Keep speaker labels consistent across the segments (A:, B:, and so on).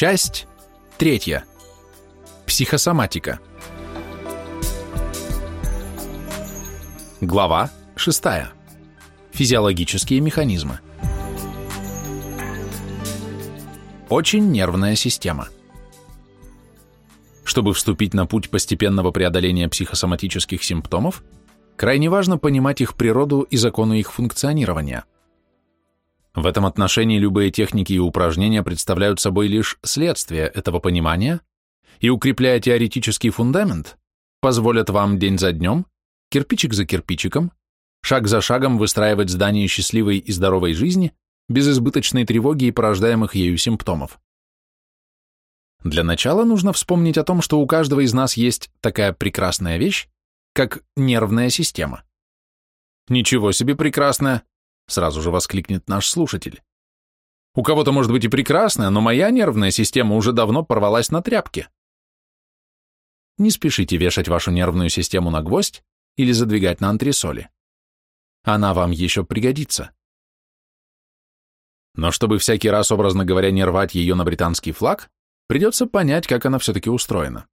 A: Часть третья. Психосоматика. Глава шестая. Физиологические механизмы. Очень нервная система. Чтобы вступить на путь постепенного преодоления психосоматических симптомов, крайне важно понимать их природу и законы их функционирования. В этом отношении любые техники и упражнения представляют собой лишь следствие этого понимания и, укрепляя теоретический фундамент, позволят вам день за днем, кирпичик за кирпичиком, шаг за шагом выстраивать здание счастливой и здоровой жизни без избыточной тревоги и порождаемых ею симптомов. Для начала нужно вспомнить о том, что у каждого из нас есть такая прекрасная вещь, как нервная система. Ничего себе прекрасная, сразу же воскликнет наш слушатель. У кого-то может быть и прекрасная, но моя нервная система уже давно порвалась на тряпке. Не спешите вешать вашу нервную систему на гвоздь или задвигать на антресоли. Она вам еще пригодится. Но чтобы всякий раз, образно говоря, не рвать ее на британский флаг, придется понять, как она все-таки устроена.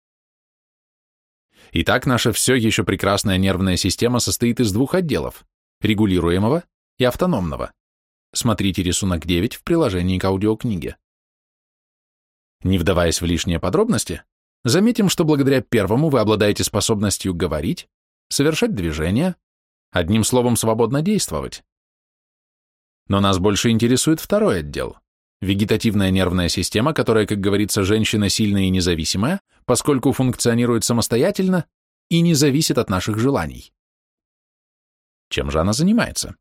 A: Итак, наша все еще прекрасная нервная система состоит из двух отделов – регулируемого и автономного. Смотрите рисунок 9 в приложении к аудиокниге. Не вдаваясь в лишние подробности, заметим, что благодаря первому вы обладаете способностью говорить, совершать движения, одним словом, свободно действовать. Но нас больше интересует второй отдел – вегетативная нервная система, которая, как говорится, женщина сильная и независимая, поскольку функционирует самостоятельно и не зависит от наших желаний. Чем же она занимается?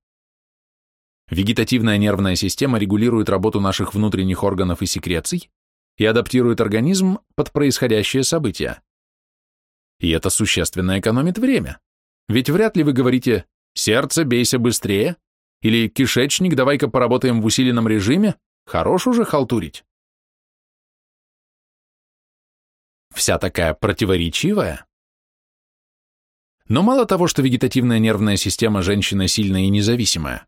A: Вегетативная нервная система регулирует работу наших внутренних органов и секреций и адаптирует организм под происходящее события. И это существенно экономит время. Ведь вряд ли вы говорите «сердце, бейся быстрее» или «кишечник, давай-ка поработаем в усиленном режиме», хорош уже халтурить. Вся такая противоречивая. Но мало того, что вегетативная нервная система женщины сильная и независимая,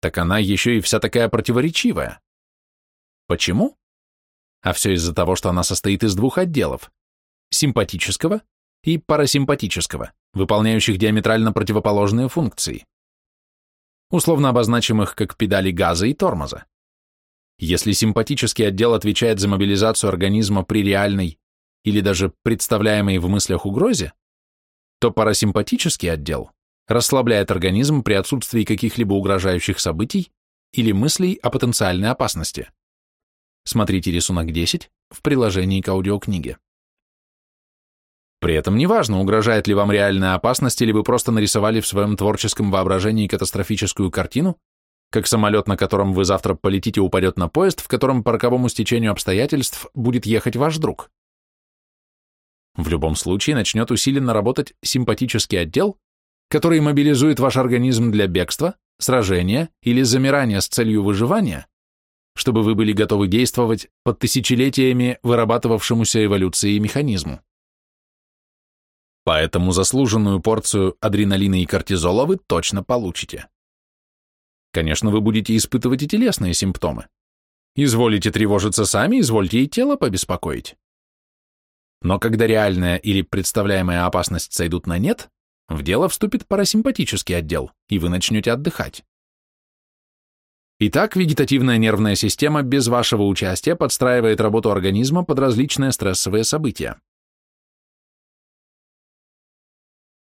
A: так она еще и вся такая противоречивая. Почему? А все из-за того, что она состоит из двух отделов – симпатического и парасимпатического, выполняющих диаметрально противоположные функции. Условно обозначим их как педали газа и тормоза. Если симпатический отдел отвечает за мобилизацию организма при реальной или даже представляемой в мыслях угрозе, то парасимпатический отдел расслабляет организм при отсутствии каких-либо угрожающих событий или мыслей о потенциальной опасности. Смотрите рисунок 10 в приложении к аудиокниге. При этом неважно, угрожает ли вам реальная опасность или вы просто нарисовали в своем творческом воображении катастрофическую картину, как самолет, на котором вы завтра полетите, упадет на поезд, в котором по роковому стечению обстоятельств будет ехать ваш друг. В любом случае начнет усиленно работать симпатический отдел, который мобилизует ваш организм для бегства, сражения или замирания с целью выживания, чтобы вы были готовы действовать под тысячелетиями вырабатывавшемуся эволюцией механизму. Поэтому заслуженную порцию адреналина и кортизола вы точно получите. Конечно, вы будете испытывать и телесные симптомы. Изволите тревожиться сами, извольте и тело побеспокоить. Но когда реальная или представляемая опасность сойдут на нет, в дело вступит парасимпатический отдел, и вы начнете отдыхать. Итак, вегетативная нервная система без вашего участия подстраивает работу организма под различные стрессовые события.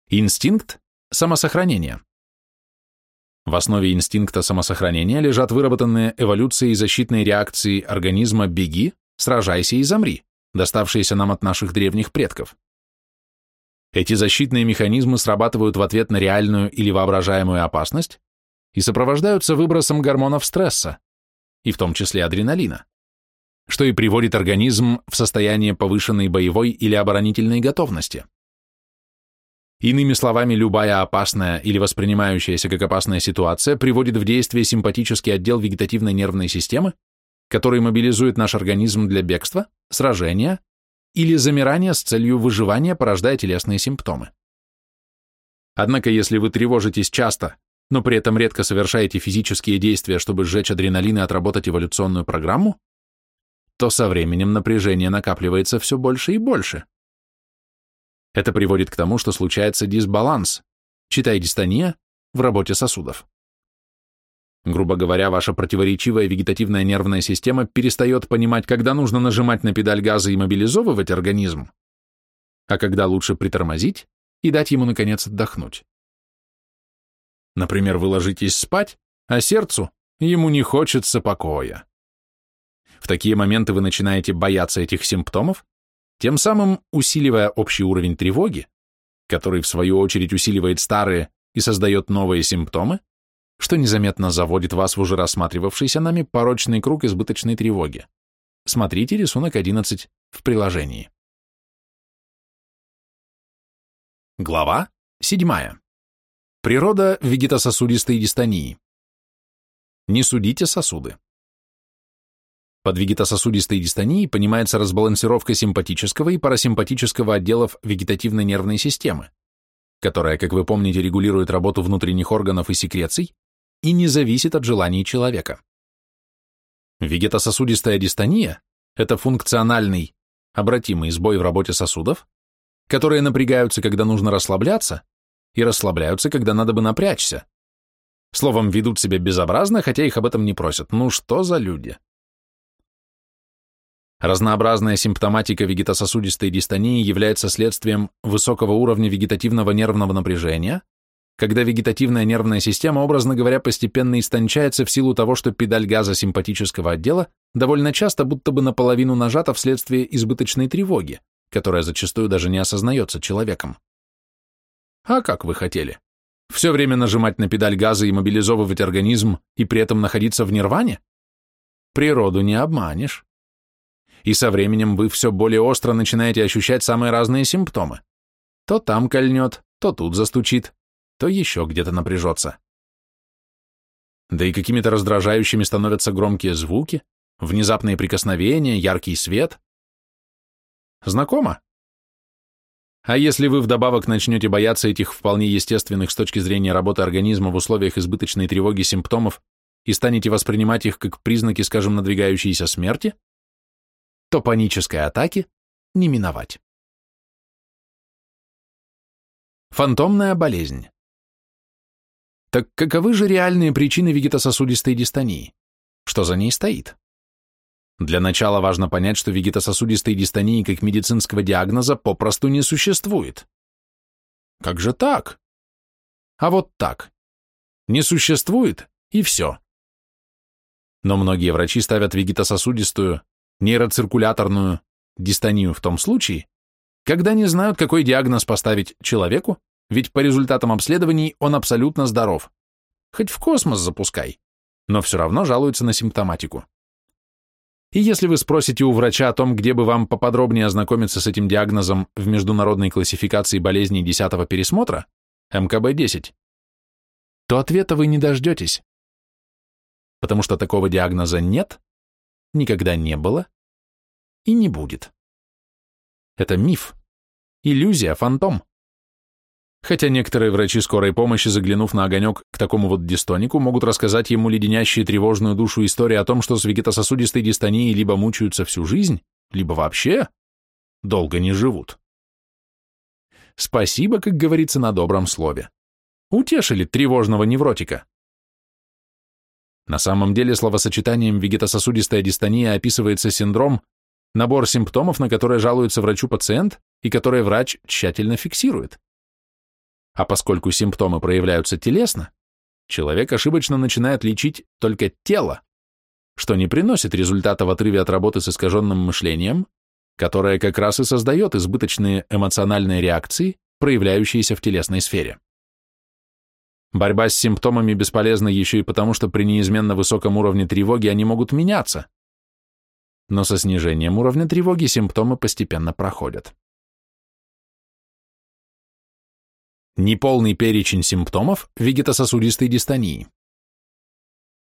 A: Инстинкт самосохранения. В основе инстинкта самосохранения лежат выработанные эволюцией защитные реакции организма «беги», «сражайся» и «замри», доставшиеся нам от наших древних предков. Эти защитные механизмы срабатывают в ответ на реальную или воображаемую опасность и сопровождаются выбросом гормонов стресса, и в том числе адреналина, что и приводит организм в состояние повышенной боевой или оборонительной готовности. Иными словами, любая опасная или воспринимающаяся как опасная ситуация приводит в действие симпатический отдел вегетативной нервной системы, который мобилизует наш организм для бегства, сражения или замирания с целью выживания, порождая телесные симптомы. Однако, если вы тревожитесь часто, но при этом редко совершаете физические действия, чтобы сжечь адреналин и отработать эволюционную программу, то со временем напряжение накапливается все больше и больше. Это приводит к тому, что случается дисбаланс, читай дистония, в работе сосудов. Грубо говоря, ваша противоречивая вегетативная нервная система перестает понимать, когда нужно нажимать на педаль газа и мобилизовывать организм, а когда лучше притормозить и дать ему, наконец, отдохнуть. Например, вы ложитесь спать, а сердцу ему не хочется покоя. В такие моменты вы начинаете бояться этих симптомов, тем самым усиливая общий уровень тревоги, который в свою очередь усиливает старые и создает новые симптомы, что незаметно заводит вас в уже рассматривавшийся нами порочный круг избыточной тревоги. Смотрите рисунок 11 в приложении. Глава 7. Природа вегетососудистой дистонии. Не судите сосуды. Под вегетососудистой дистонией понимается разбалансировка симпатического и парасимпатического отделов вегетативной нервной системы, которая, как вы помните, регулирует работу внутренних органов и секреций и не зависит от желаний человека. Вегетососудистая дистония – это функциональный, обратимый сбой в работе сосудов, которые напрягаются, когда нужно расслабляться, и расслабляются, когда надо бы напрячься. Словом, ведут себя безобразно, хотя их об этом не просят. Ну что за люди? Разнообразная симптоматика вегетососудистой дистонии является следствием высокого уровня вегетативного нервного напряжения, когда вегетативная нервная система, образно говоря, постепенно истончается в силу того, что педаль газа симпатического отдела довольно часто будто бы наполовину нажата вследствие избыточной тревоги, которая зачастую даже не осознается человеком. А как вы хотели? Все время нажимать на педаль газа и мобилизовывать организм и при этом находиться в нирване? Природу не обманешь и со временем вы все более остро начинаете ощущать самые разные симптомы. То там кольнет, то тут застучит, то еще где-то напряжется. Да и какими-то раздражающими становятся громкие звуки, внезапные прикосновения, яркий свет. Знакомо? А если вы вдобавок начнете бояться этих вполне естественных с точки зрения работы организма в условиях избыточной тревоги симптомов и станете воспринимать их как признаки, скажем, надвигающейся смерти, то панической атаки не миновать. Фантомная болезнь. Так каковы же реальные причины вегетососудистой дистонии? Что за ней стоит? Для начала важно понять, что вегетососудистой дистонии как медицинского диагноза попросту не существует. Как же так? А вот так. Не существует, и все. Но многие врачи ставят вегетососудистую нейроциркуляторную дистонию в том случае, когда не знают, какой диагноз поставить человеку, ведь по результатам обследований он абсолютно здоров. Хоть в космос запускай, но все равно жалуются на симптоматику. И если вы спросите у врача о том, где бы вам поподробнее ознакомиться с этим диагнозом в международной классификации болезней 10 пересмотра, МКБ-10, то ответа вы не дождетесь. Потому что такого диагноза нет, никогда не было и не будет. Это миф, иллюзия, фантом. Хотя некоторые врачи скорой помощи, заглянув на огонек к такому вот дистонику, могут рассказать ему леденящие тревожную душу истории о том, что с вегетососудистой дистонией либо мучаются всю жизнь, либо вообще долго не живут. Спасибо, как говорится, на добром слове. Утешили тревожного невротика. На самом деле словосочетанием вегетососудистая дистония описывается синдром, набор симптомов, на которые жалуется врачу пациент и которые врач тщательно фиксирует. А поскольку симптомы проявляются телесно, человек ошибочно начинает лечить только тело, что не приносит результата в отрыве от работы с искаженным мышлением, которое как раз и создает избыточные эмоциональные реакции, проявляющиеся в телесной сфере. Борьба с симптомами бесполезна еще и потому, что при неизменно высоком уровне тревоги они могут меняться. Но со снижением уровня тревоги симптомы постепенно проходят. Неполный перечень симптомов вегетососудистой дистонии.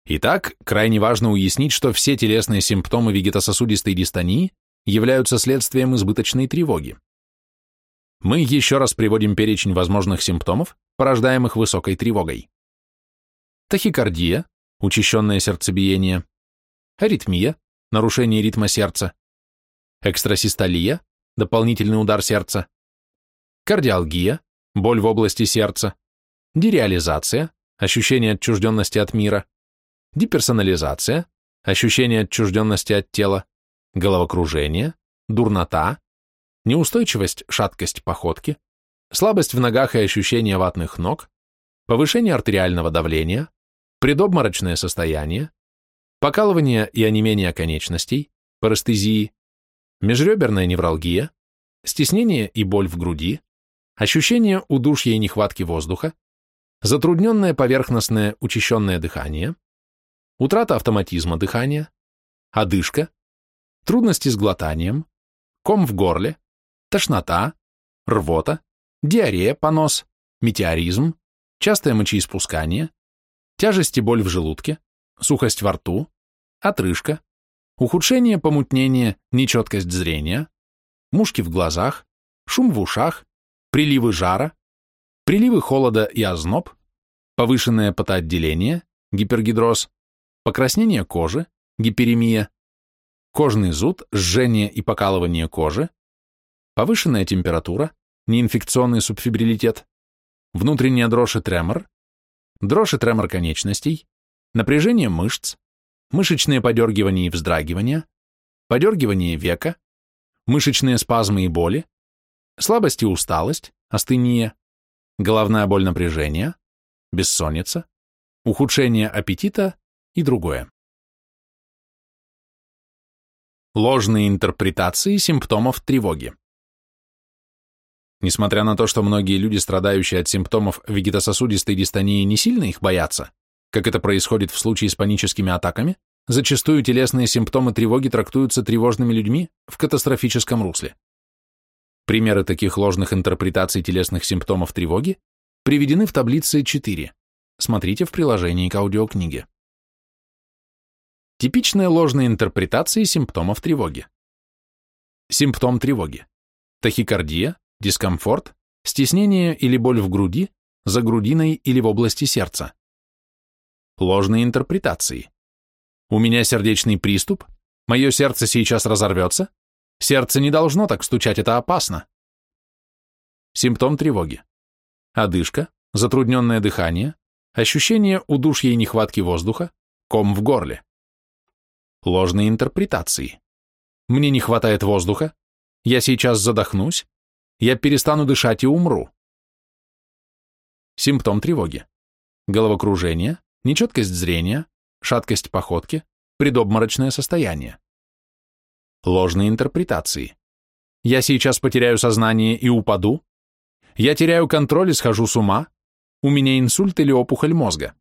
A: Итак, крайне важно уяснить, что все телесные симптомы вегетососудистой дистонии являются следствием избыточной тревоги. Мы еще раз приводим перечень возможных симптомов, порождаемых высокой тревогой. Тахикардия, учащенное сердцебиение, аритмия, нарушение ритма сердца, экстрасистолия, дополнительный удар сердца, кардиалгия, боль в области сердца, дереализация, ощущение отчужденности от мира, деперсонализация, ощущение отчужденности от тела, головокружение, дурнота, неустойчивость, шаткость походки, слабость в ногах и ощущение ватных ног, повышение артериального давления, предобморочное состояние, покалывание и онемение конечностей, парестезии, межреберная невралгия, стеснение и боль в груди, ощущение удушья и нехватки воздуха, затрудненное поверхностное учащенное дыхание, утрата автоматизма дыхания, одышка, трудности с глотанием, ком в горле, тошнота, рвота, диарея, понос, метеоризм, частое мочеиспускание, тяжесть и боль в желудке, сухость во рту, отрыжка, ухудшение помутнения, нечеткость зрения, мушки в глазах, шум в ушах, приливы жара, приливы холода и озноб, повышенное потоотделение, гипергидроз, покраснение кожи, гиперемия, кожный зуд, жжение и покалывание кожи, повышенная температура, неинфекционный субфибрилитет, внутренняя дрожь и тремор, дрожь и тремор конечностей, напряжение мышц, мышечные подергивания и вздрагивания, подергивание века, мышечные спазмы и боли, слабость и усталость, астения, головная боль напряжения, бессонница, ухудшение аппетита и другое. Ложные интерпретации симптомов тревоги. Несмотря на то, что многие люди, страдающие от симптомов вегетососудистой дистонии, не сильно их боятся, как это происходит в случае с паническими атаками, зачастую телесные симптомы тревоги трактуются тревожными людьми в катастрофическом русле. Примеры таких ложных интерпретаций телесных симптомов тревоги приведены в таблице 4. Смотрите в приложении к аудиокниге. Типичные ложные интерпретации симптомов тревоги. Симптом тревоги. Тахикардия, дискомфорт, стеснение или боль в груди, за грудиной или в области сердца. Ложные интерпретации. У меня сердечный приступ, мое сердце сейчас разорвется, сердце не должно так стучать, это опасно. Симптом тревоги. Одышка, затрудненное дыхание, ощущение удушья и нехватки воздуха, ком в горле. Ложные интерпретации. Мне не хватает воздуха, я сейчас задохнусь, я перестану дышать и умру. Симптом тревоги. Головокружение, нечеткость зрения, шаткость походки, предобморочное состояние. Ложные интерпретации. Я сейчас потеряю сознание и упаду. Я теряю контроль и схожу с ума. У меня инсульт или опухоль мозга.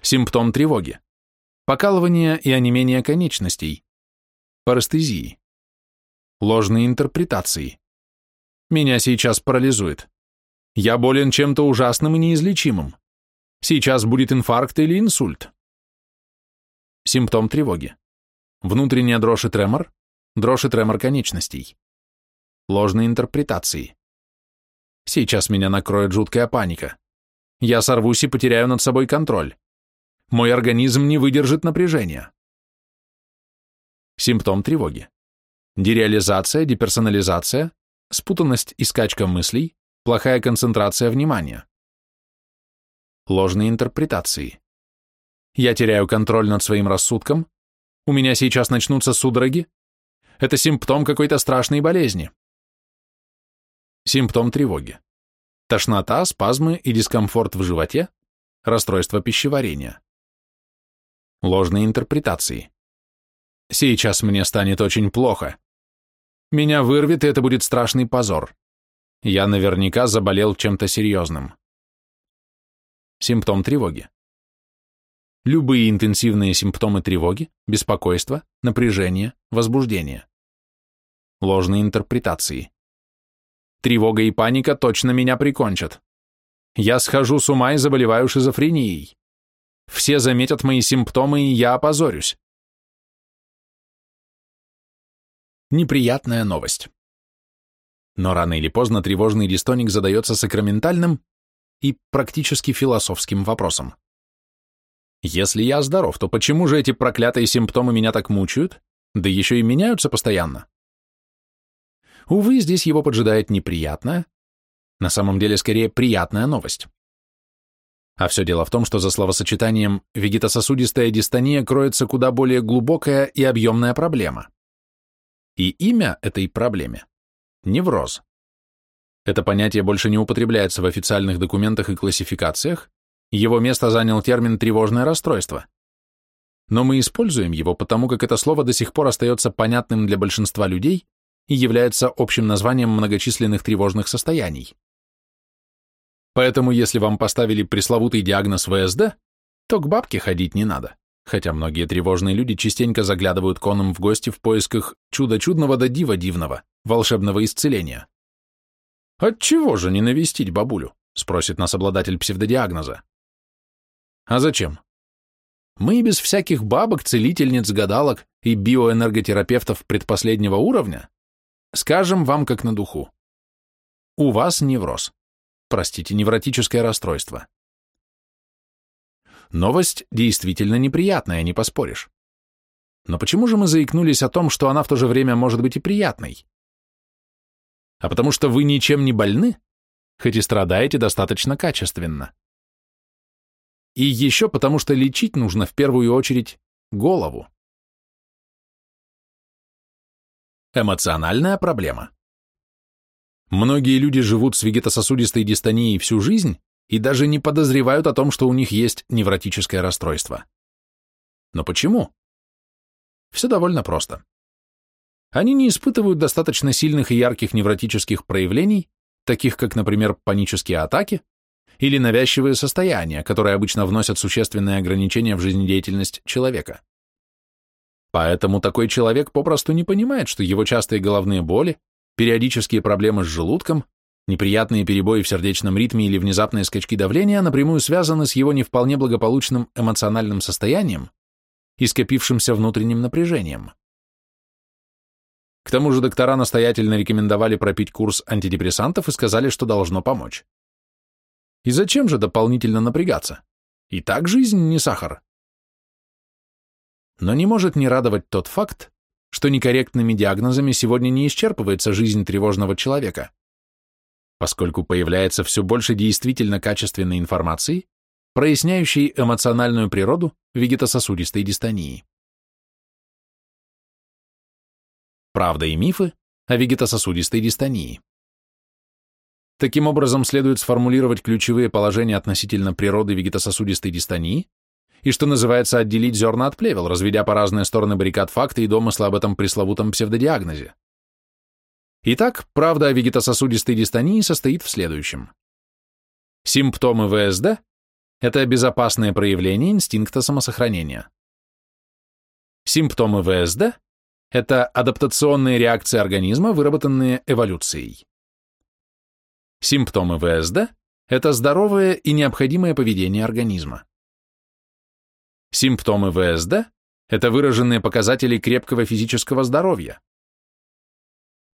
A: Симптом тревоги. Покалывание и онемение конечностей. Парестезии. Ложные интерпретации. Меня сейчас парализует. Я болен чем-то ужасным и неизлечимым. Сейчас будет инфаркт или инсульт. Симптом тревоги. Внутренняя дрожь и тремор, дрожь и тремор конечностей. Ложные интерпретации. Сейчас меня накроет жуткая паника. Я сорвусь и потеряю над собой контроль. Мой организм не выдержит напряжения. Симптом тревоги. Дереализация, деперсонализация, спутанность и скачка мыслей, плохая концентрация внимания. Ложные интерпретации. Я теряю контроль над своим рассудком, у меня сейчас начнутся судороги, это симптом какой-то страшной болезни. Симптом тревоги. Тошнота, спазмы и дискомфорт в животе, расстройство пищеварения. Ложные интерпретации. Сейчас мне станет очень плохо. Меня вырвет, и это будет страшный позор. Я наверняка заболел чем-то серьезным. Симптом тревоги. Любые интенсивные симптомы тревоги, беспокойства, напряжения, возбуждения. Ложные интерпретации. Тревога и паника точно меня прикончат. Я схожу с ума и заболеваю шизофренией. Все заметят мои симптомы, и я опозорюсь. Неприятная новость. Но рано или поздно тревожный дистоник задается сакраментальным и практически философским вопросом. Если я здоров, то почему же эти проклятые симптомы меня так мучают, да еще и меняются постоянно? Увы, здесь его поджидает неприятная, на самом деле скорее приятная новость. А все дело в том, что за словосочетанием «вегетососудистая дистония» кроется куда более глубокая и объемная проблема. И имя этой проблеме – невроз. Это понятие больше не употребляется в официальных документах и классификациях, его место занял термин «тревожное расстройство». Но мы используем его, потому как это слово до сих пор остается понятным для большинства людей и является общим названием многочисленных тревожных состояний. Поэтому если вам поставили пресловутый диагноз ВСД, то к бабке ходить не надо, хотя многие тревожные люди частенько заглядывают конам в гости в поисках чуда чудного да дива дивного, волшебного исцеления. «Отчего же не навестить бабулю?» — спросит нас обладатель псевдодиагноза. А зачем? Мы без всяких бабок, целительниц, гадалок и биоэнерготерапевтов предпоследнего уровня скажем вам как на духу. У вас невроз. Простите, невротическое расстройство. Новость действительно неприятная, не поспоришь. Но почему же мы заикнулись о том, что она в то же время может быть и приятной? А потому что вы ничем не больны, хоть и страдаете достаточно качественно. И еще потому, что лечить нужно в первую очередь голову. Эмоциональная проблема. Многие люди живут с вегетососудистой дистонией всю жизнь и даже не подозревают о том, что у них есть невротическое расстройство. Но почему? Все довольно просто. Они не испытывают достаточно сильных и ярких невротических проявлений, таких как, например, панические атаки, или навязчивые состояния, которые обычно вносят существенные ограничения в жизнедеятельность человека. Поэтому такой человек попросту не понимает, что его частые головные боли, периодические проблемы с желудком, неприятные перебои в сердечном ритме или внезапные скачки давления напрямую связаны с его не вполне благополучным эмоциональным состоянием и скопившимся внутренним напряжением. К тому же доктора настоятельно рекомендовали пропить курс антидепрессантов и сказали, что должно помочь. И зачем же дополнительно напрягаться? И так жизнь не сахар. Но не может не радовать тот факт, что некорректными диагнозами сегодня не исчерпывается жизнь тревожного человека, поскольку появляется все больше действительно качественной информации, проясняющей эмоциональную природу вегетососудистой дистонии. Правда и мифы о вегетососудистой дистонии. Таким образом, следует сформулировать ключевые положения относительно природы вегетососудистой дистонии и, что называется, отделить зерна от плевел, разведя по разные стороны баррикад факты и домыслы об этом пресловутом псевдодиагнозе. Итак, правда о вегетососудистой дистонии состоит в следующем. Симптомы ВСД – это безопасное проявление инстинкта самосохранения. Симптомы ВСД – это адаптационные реакции организма, выработанные эволюцией. Симптомы ВСД – это здоровое и необходимое поведение организма. Симптомы ВСД – это выраженные показатели крепкого физического здоровья.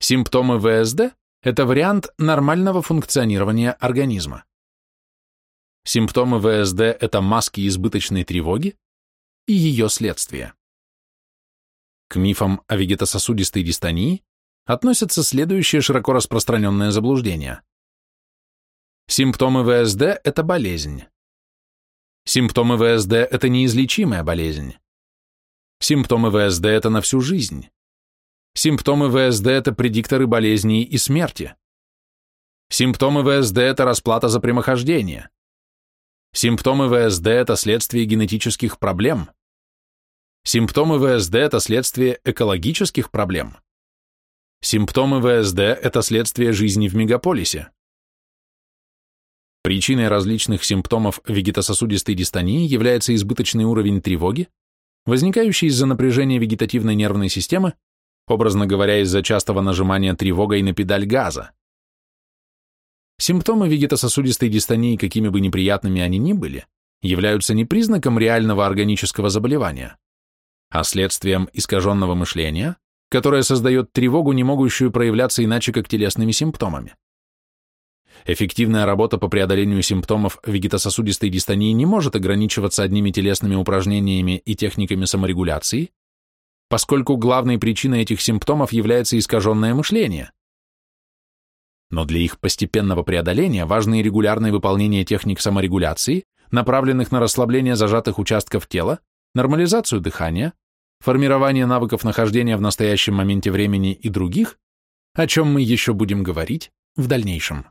A: Симптомы ВСД – это вариант нормального функционирования организма. Симптомы ВСД – это маски избыточной тревоги и ее следствия. К мифам о вегетососудистой дистонии относятся следующие широко распространенные заблуждения. Симптомы ВСД – это болезнь. Симптомы ВСД – это неизлечимая болезнь. Симптомы ВСД – это на всю жизнь. Симптомы ВСД – это предикторы болезней и смерти. Симптомы ВСД – это расплата за прямохождение. Симптомы ВСД – это следствие генетических проблем. Симптомы ВСД – это следствие экологических проблем. Симптомы ВСД – это следствие жизни в мегаполисе. Причиной различных симптомов вегетососудистой дистонии является избыточный уровень тревоги, возникающий из-за напряжения вегетативной нервной системы, образно говоря, из-за частого нажимания тревогой на педаль газа. Симптомы вегетососудистой дистонии, какими бы неприятными они ни были, являются не признаком реального органического заболевания, а следствием искаженного мышления, которое создает тревогу, не могущую проявляться иначе, как телесными симптомами. Эффективная работа по преодолению симптомов вегетососудистой дистонии не может ограничиваться одними телесными упражнениями и техниками саморегуляции, поскольку главной причиной этих симптомов является искаженное мышление. Но для их постепенного преодоления важно и регулярное выполнение техник саморегуляции, направленных на расслабление зажатых участков тела, нормализацию дыхания, формирование навыков нахождения в настоящем моменте времени и других, о чем мы еще будем говорить в дальнейшем.